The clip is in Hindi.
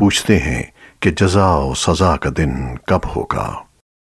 पूछते हैं कि जजा और सजा का दिन कब होगा।